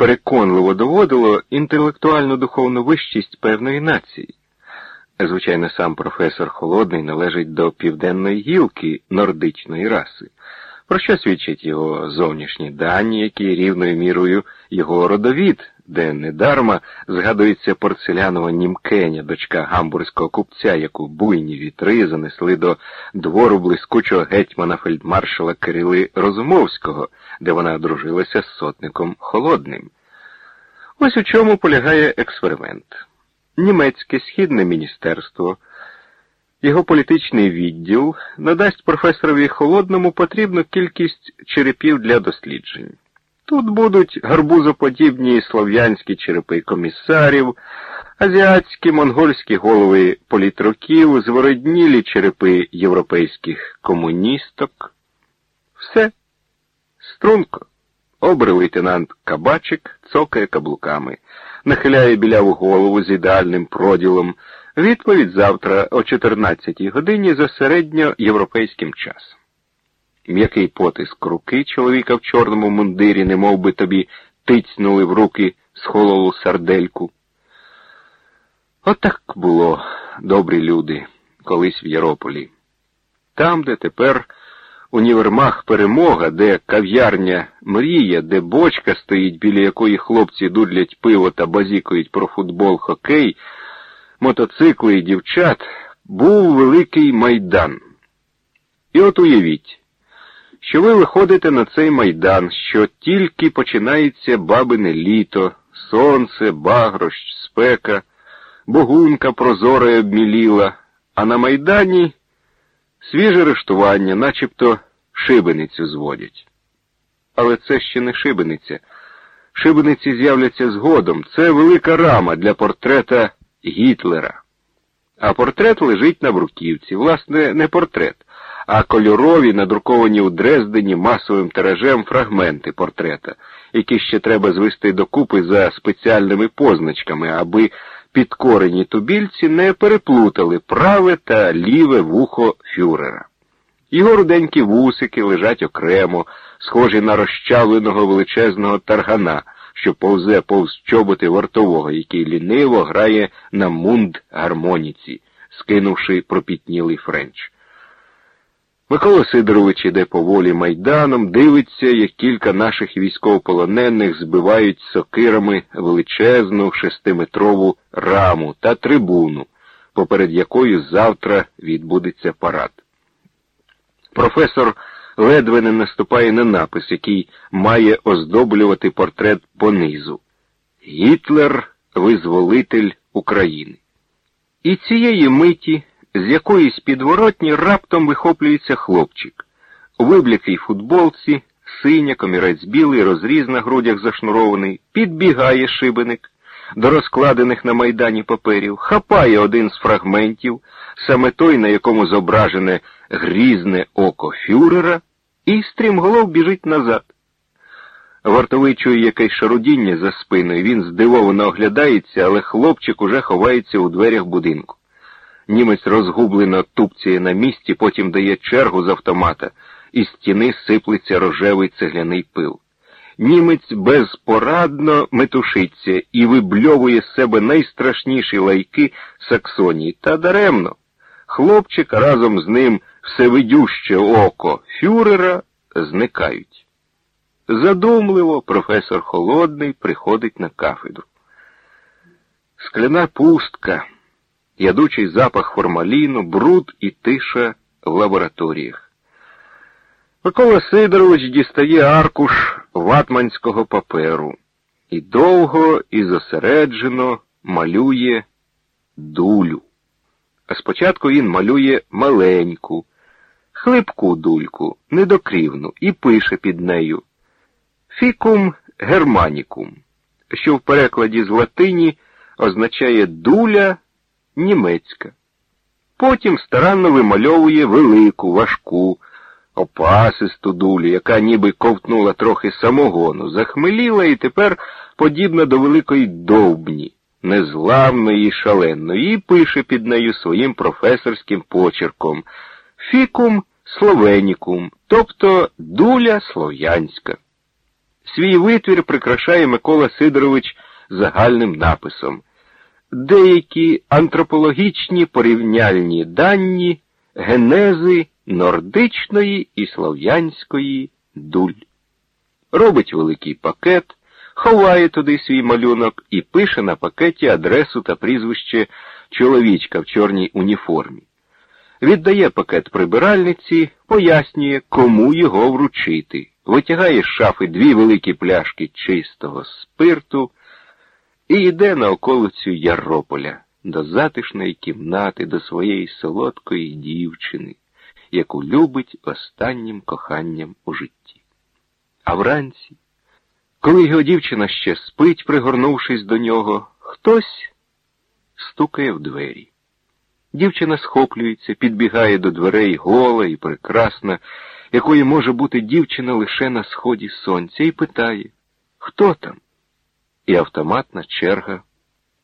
переконливо доводило інтелектуальну духовну вищість певної нації. Звичайно, сам професор Холодний належить до південної гілки нордичної раси, про що свідчать його зовнішні дані, які рівною мірою його родовід, де недарма згадується порцелянова німкеня, дочка гамбурзького купця, яку буйні вітри занесли до двору блискучого гетьмана фельдмаршала Кирили Розумовського, де вона одружилася з сотником Холодним. Ось у чому полягає експеримент. Німецьке східне міністерство, його політичний відділ надасть професорові Холодному потрібну кількість черепів для досліджень. Тут будуть гарбузоподібні слов'янські черепи комісарів, азіатські монгольські голови політроків, звороднілі черепи європейських комуністок. Все, струнко. Обрий лейтенант Кабачик цокає каблуками, нахиляє біляву голову з ідеальним проділом. Відповідь завтра о 14 годині за середньоєвропейським часом. М'який потиск руки чоловіка в чорному мундирі, не би тобі тицьнули в руки схололу сардельку. Отак було, добрі люди, колись в Ярополі. Там, де тепер універмаг перемога, де кав'ярня мрія, де бочка стоїть, біля якої хлопці дудлять пиво та базікують про футбол, хокей, мотоцикли і дівчат, був великий майдан. І от уявіть що ви виходите на цей майдан, що тільки починається бабине літо, сонце, багрощ, спека, богунка прозора й обміліла, а на майдані свіже рештування, начебто шибеницю зводять. Але це ще не шибениця. Шибениці з'являться згодом. Це велика рама для портрета Гітлера. А портрет лежить на бруківці. Власне, не портрет а кольорові, надруковані у Дрездені масовим тиражем фрагменти портрета, які ще треба звести докупи за спеціальними позначками, аби підкорені тубільці не переплутали праве та ліве вухо фюрера. Його руденькі вусики лежать окремо, схожі на розчавленого величезного таргана, що повзе повз чоботи вартового, який ліниво грає на мунд гармоніці, скинувши пропітнілий френч. Микола Сидорович іде поволі майданом, дивиться, як кілька наших військовополонених збивають сокирами величезну шестиметрову раму та трибуну, поперед якою завтра відбудеться парад. Професор ледве не наступає на напис, який має оздоблювати портрет понизу. Гітлер визволитель України. І цієї миті з якоїсь підворотні раптом вихоплюється хлопчик. У виблякій футболці, синя, комірець білий, розріз на грудях зашнурований, підбігає шибеник до розкладених на майдані паперів, хапає один з фрагментів, саме той, на якому зображене грізне око фюрера, і стрімголов біжить назад. Вартовий чує якесь шарудіння за спиною, він здивовано оглядається, але хлопчик уже ховається у дверях будинку. Німець розгублено тупціє на місці, потім дає чергу з автомата, і з стіни сиплеться рожевий цегляний пил. Німець безпорадно метушиться і вибльовує з себе найстрашніші лайки Саксонії. Та даремно. Хлопчик разом з ним всевидюще око фюрера зникають. Задумливо професор Холодний приходить на кафедру. Скляна пустка ядучий запах формаліну, бруд і тиша в лабораторіях. Микола Сидорович дістає аркуш ватманського паперу і довго і зосереджено малює дулю. А спочатку він малює маленьку, хлипку дульку, недокрівну, і пише під нею Фікум германікум, що в перекладі з латині означає дуля німецька. Потім старанно вимальовує велику, важку, опасисту дулю, яка ніби ковтнула трохи самогону, захмеліла і тепер подібна до великої довбні, незламної і шаленої, і пише під нею своїм професорським почерком Фікум словенікум, тобто дуля слов'янська. Свій витвір прикрашає Микола Сидорович загальним написом. Деякі антропологічні порівняльні дані генези нордичної і слов'янської дуль. Робить великий пакет, ховає туди свій малюнок і пише на пакеті адресу та прізвище чоловічка в чорній уніформі. Віддає пакет прибиральниці, пояснює, кому його вручити, витягає з шафи дві великі пляшки чистого спирту і йде на околицю Ярополя, до затишної кімнати, до своєї солодкої дівчини, яку любить останнім коханням у житті. А вранці, коли його дівчина ще спить, пригорнувшись до нього, хтось стукає в двері. Дівчина схоплюється, підбігає до дверей гола і прекрасна, якою може бути дівчина лише на сході сонця, і питає, хто там? І автоматна черга